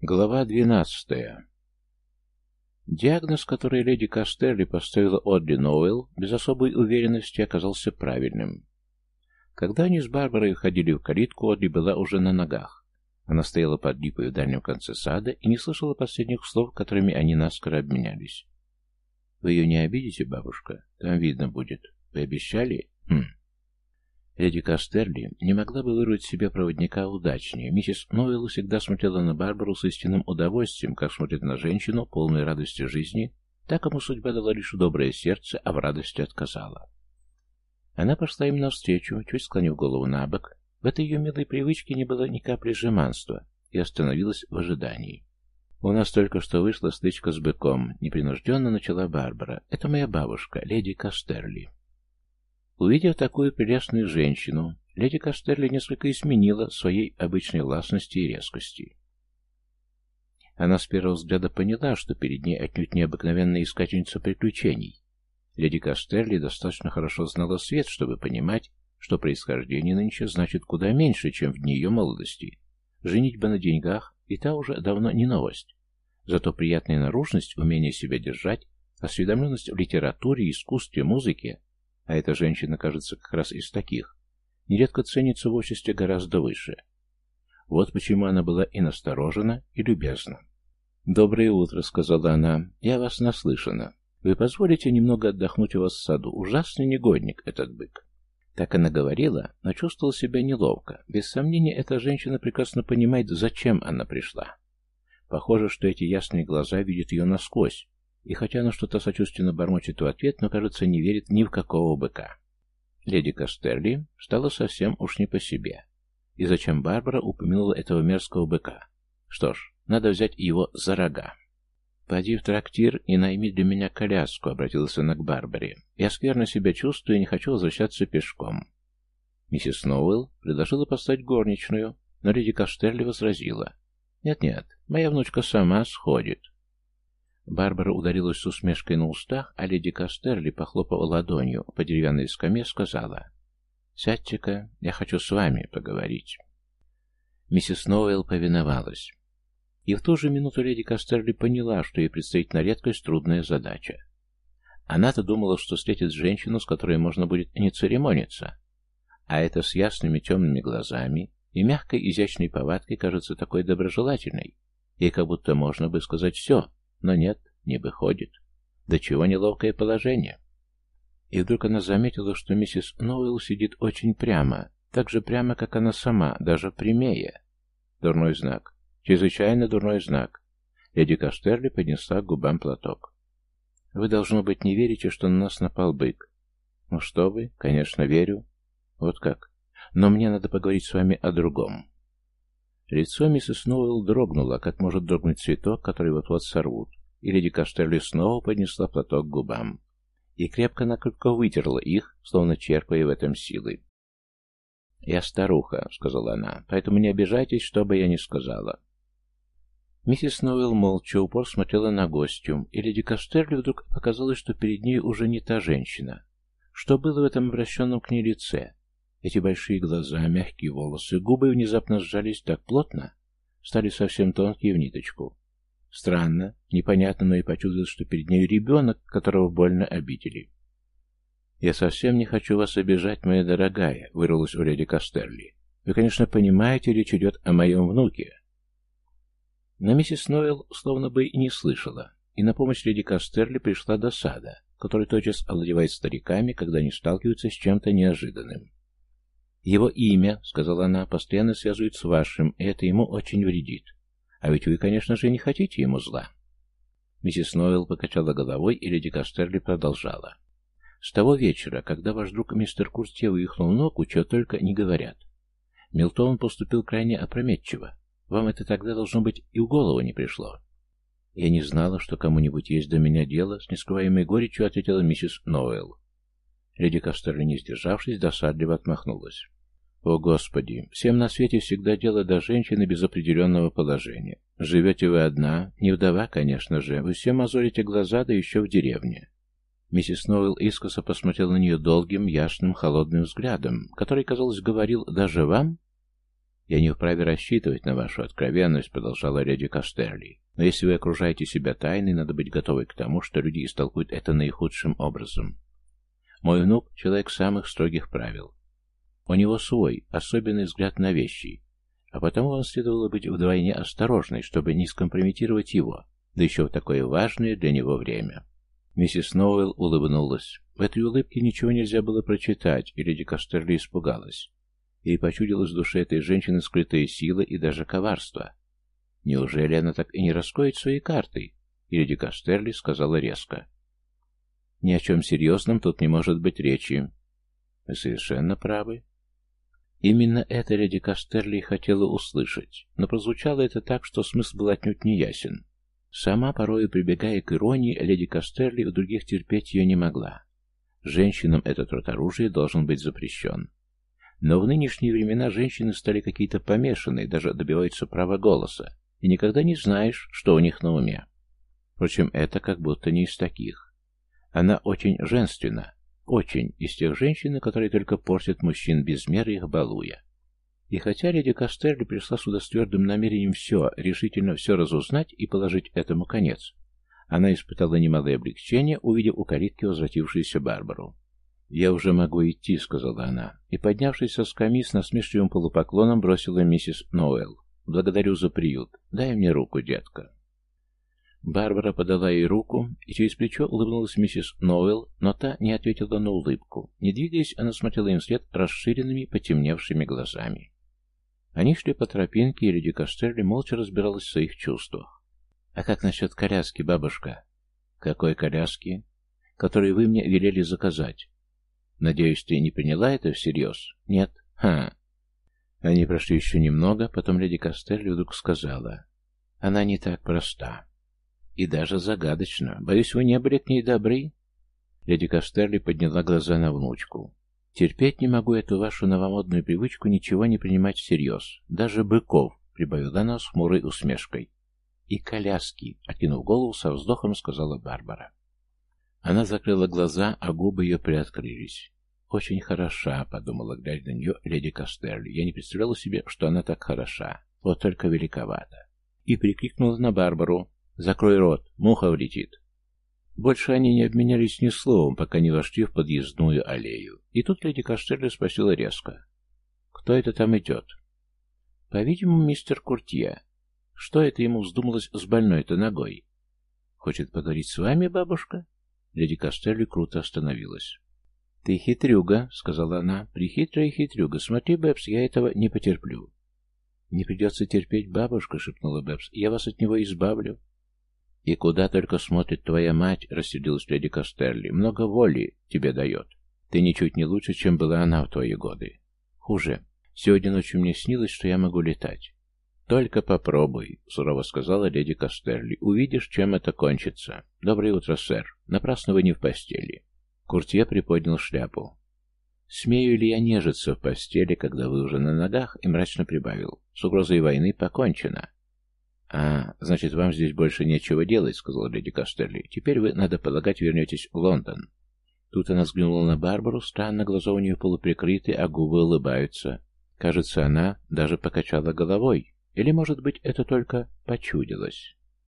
Глава двенадцатая. Диагноз, который леди Кастерли поставила Одри Ноуэлл, без особой уверенности оказался правильным. Когда они с Барбарой входили в калитку, Одри была уже на ногах. Она стояла под липой в дальнем конце сада и не слышала последних слов, которыми они наскоро обменялись. «Вы ее не обидите, бабушка? Там видно будет. Вы обещали?» «Хм. Леди Кастерли не могла бы вырвать себе проводника удачнее. Миссис Нойл всегда смотрела на Барбару с истинным удовольствием, как смотрит на женщину, полной радости жизни, так ему судьба дала лишь доброе сердце, а в радости отказала. Она пошла им навстречу, чуть склонив голову на бок. В этой ее милой привычке не было ни капли жеманства, и остановилась в ожидании. «У нас только что вышла стычка с быком», — непринужденно начала Барбара. «Это моя бабушка, леди Кастерли». Увидев такую прелестную женщину, леди Кастерли несколько изменила своей обычной властности и резкости. Она с первого взгляда поняла, что перед ней отнюдь необыкновенная искательница приключений. Леди Кастерли достаточно хорошо знала свет, чтобы понимать, что происхождение нынче значит куда меньше, чем в дни ее молодости. Женитьба на деньгах и та уже давно не новость. Зато приятная наружность, умение себя держать, осведомленность в литературе, искусстве, музыке а эта женщина, кажется, как раз из таких, нередко ценится в обществе гораздо выше. Вот почему она была и насторожена, и любезна. «Доброе утро», — сказала она. «Я вас наслышана. Вы позволите немного отдохнуть у вас в саду? Ужасный негодник этот бык». Так она говорила, но чувствовала себя неловко. Без сомнения, эта женщина прекрасно понимает, зачем она пришла. Похоже, что эти ясные глаза видят ее насквозь, и хотя она что-то сочувственно бормочет в ответ, но, кажется, не верит ни в какого быка. Леди Кастерли стала совсем уж не по себе. И зачем Барбара упомянула этого мерзкого быка? Что ж, надо взять его за рога. «Поди в трактир и найми для меня коляску», — обратился она к Барбаре. «Я скверно себя чувствую и не хочу возвращаться пешком». Миссис Сноуэлл предложила поставить горничную, но леди Кастерли возразила. «Нет-нет, моя внучка сама сходит. Барбара ударилась с усмешкой на устах, а леди Кастерли, похлопав ладонью по деревянной скамье, сказала «Сядьте-ка, я хочу с вами поговорить». Миссис Ноуэлл повиновалась. И в ту же минуту леди Кастерли поняла, что ей предстоит на редкость трудная задача. Она-то думала, что встретит женщину, с которой можно будет не церемониться. А это с ясными темными глазами и мягкой изящной повадкой кажется такой доброжелательной. Ей как будто можно бы сказать все, но нет, не выходит. До чего неловкое положение. И вдруг она заметила, что миссис Ноуэлл сидит очень прямо, так же прямо, как она сама, даже прямее. Дурной знак. Чрезвычайно дурной знак. Леди Кастерли поднесла к губам платок. «Вы, должно быть, не верите, что на нас напал бык?» «Ну что вы, конечно, верю. Вот как. Но мне надо поговорить с вами о другом. Лицо миссис Сноуэлл дрогнуло, как может дрогнуть цветок, который вот-вот сорвут, и леди Кастерли снова поднесла платок к губам и крепко-накрепко вытерла их, словно черпая в этом силы. «Я старуха», — сказала она, — «поэтому не обижайтесь, что бы я ни сказала». Миссис Ноуэлл молча упор смотрела на гостю, и леди Кастерли вдруг показалось, что перед ней уже не та женщина. Что было в этом обращенном к ней лице? Эти большие глаза, мягкие волосы, губы внезапно сжались так плотно, стали совсем тонкие в ниточку. Странно, непонятно, но и почувствовал, что перед ней ребенок, которого больно обидели. «Я совсем не хочу вас обижать, моя дорогая», — вырвалась у леди Кастерли. «Вы, конечно, понимаете, речь идет о моем внуке». Но миссис Нойл словно бы и не слышала, и на помощь леди Кастерли пришла досада, который тотчас овладевает стариками, когда они сталкиваются с чем-то неожиданным. «Его имя, — сказала она, — постоянно связывают с вашим, и это ему очень вредит. А ведь вы, конечно же, не хотите ему зла». Миссис Нойл покачала головой, и леди Кастерли продолжала. «С того вечера, когда ваш друг мистер Куртье в ногу, чего только не говорят. Милтон поступил крайне опрометчиво. Вам это тогда, должно быть, и в голову не пришло». «Я не знала, что кому-нибудь есть до меня дело», — с нескрываемой горечью ответила миссис Ноуэлл. Леди Кастерли, не сдержавшись, досадливо отмахнулась. О, Господи! Всем на свете всегда дело до женщины без определенного положения. Живете вы одна, не вдова, конечно же, вы все мозолите глаза, да еще в деревне. Миссис Ноуэлл искоса посмотрела на нее долгим, ясным, холодным взглядом, который, казалось, говорил «даже вам?» «Я не вправе рассчитывать на вашу откровенность», — продолжала леди Кастерли. «Но если вы окружаете себя тайной, надо быть готовой к тому, что люди истолкуют это наихудшим образом. Мой внук — человек самых строгих правил. У него свой, особенный взгляд на вещи, а потому вам следовало быть вдвойне осторожной, чтобы не скомпрометировать его, да еще в такое важное для него время». Миссис Сноуэлл улыбнулась. В этой улыбке ничего нельзя было прочитать, и леди Кастерли испугалась. Ей почудилась в душе этой женщины скрытая сила и даже коварство. Неужели она так и не раскроет свои карты? И леди Кастерли сказала резко. Ни о чем серьезном тут не может быть речи. Вы совершенно правы. Именно это леди Кастерли хотела услышать, но прозвучало это так, что смысл был отнюдь не ясен. Сама, порою прибегая к иронии, леди Кастерли у других терпеть ее не могла. Женщинам этот род оружия должен быть запрещен. Но в нынешние времена женщины стали какие-то помешанные, даже добиваются права голоса, и никогда не знаешь, что у них на уме. Впрочем, это как будто не из таких. Она очень женственна, очень из тех женщин, которые только портят мужчин без меры их балуя. И хотя леди Кастерли пришла сюда с твердым намерением все, решительно все разузнать и положить этому конец, она испытала немалое облегчение, увидев у калитки возвратившуюся Барбару. «Я уже могу идти», — сказала она, и, поднявшись со скамьи, с насмешливым полупоклоном бросила миссис Ноуэлл. «Благодарю за приют. Дай мне руку, детка». Барбара подала ей руку, и через плечо улыбнулась миссис Ноуэлл, но та не ответила на улыбку. Не двигаясь, она смотрела им вслед расширенными, потемневшими глазами. Они шли по тропинке, и леди Кастерли молча разбиралась в своих чувствах. «А как насчет коляски, бабушка?» «Какой коляски?» «Которую вы мне велели заказать». «Надеюсь, ты не приняла это всерьез?» «Нет?» «Ха!» Они прошли еще немного, потом леди Кастерли вдруг сказала. «Она не так проста. И даже загадочна. Боюсь, вы не были к ней добры?» Леди Кастерли подняла глаза на внучку. «Терпеть не могу эту вашу новомодную привычку ничего не принимать всерьез. Даже быков», — прибавила она с хмурой усмешкой. «И коляски», — окинув голову, со вздохом сказала Барбара. Она закрыла глаза, а губы ее приоткрылись. «Очень хороша», — подумала, глядя на нее леди Кастерли. Я не представляла себе, что она так хороша. Вот только великовата. И прикрикнула на Барбару. «Закрой рот, муха влетит». Больше они не обменялись ни словом, пока не вошли в подъездную аллею. И тут леди Кастерли спросила резко. «Кто это там идет?» «По-видимому, мистер Куртье. Что это ему вздумалось с больной-то ногой?» «Хочет поговорить с вами, бабушка?» Леди Кастерли круто остановилась. «Ты хитрюга», — сказала она, — «прихитрая хитрюга. Смотри, Бэбс, я этого не потерплю». «Не придется терпеть, бабушка», — шепнула Бэбс, — «я вас от него избавлю». «И куда только смотрит твоя мать», — рассердилась леди Кастерли. «Много воли тебе дает. Ты ничуть не лучше, чем была она в твои годы. Хуже. Сегодня ночью мне снилось, что я могу летать». «Только попробуй», — сурово сказала леди Кастерли. «Увидишь, чем это кончится. Доброе утро, сэр. Напрасно вы не в постели». Куртье приподнял шляпу. «Смею ли я нежиться в постели, когда вы уже на ногах?» и мрачно прибавил. «С угрозой войны покончено». «А, значит, вам здесь больше нечего делать», — сказала леди Кастерли. «Теперь вы, надо полагать, вернетесь в Лондон». Тут она взглянула на Барбару, странно, глаза у нее полуприкрыты, а губы улыбаются. Кажется, она даже покачала головой. Или, может быть, это только почудилось.